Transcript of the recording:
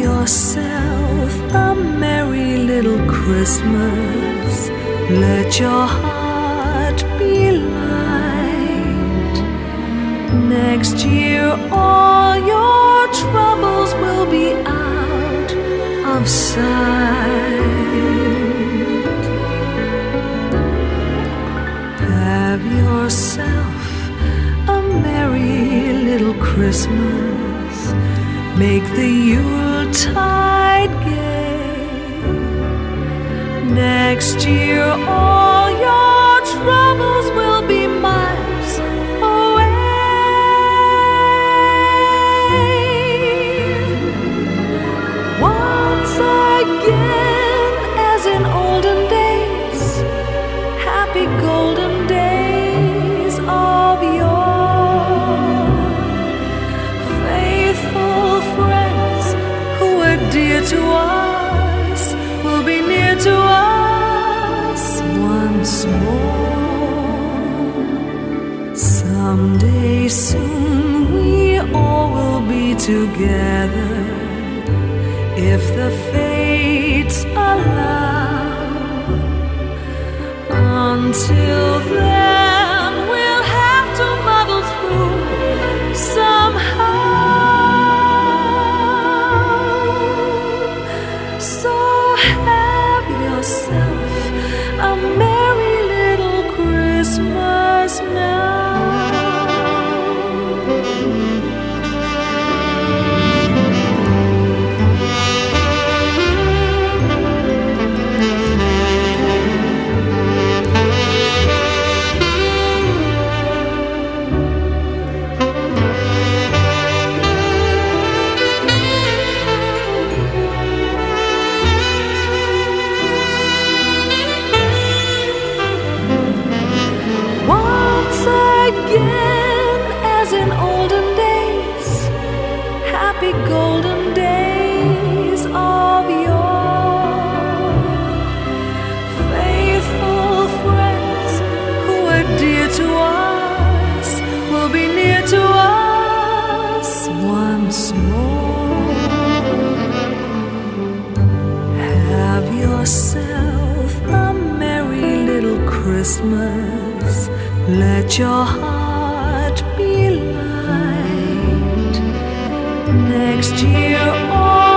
yourself a merry little Christmas. Let your heart be light. Next year, all your troubles will be out of sight. Have yourself a merry little Christmas. Make the Yuletide gay. Next year, all your troubles will be miles away. Once again, as in olden days, happy golden days together if the fates allow. Until then, we'll have to muddle through somehow. So have yourself a merry little Christmas to us once more. Have yourself a merry little Christmas. Let your heart be light. Next year.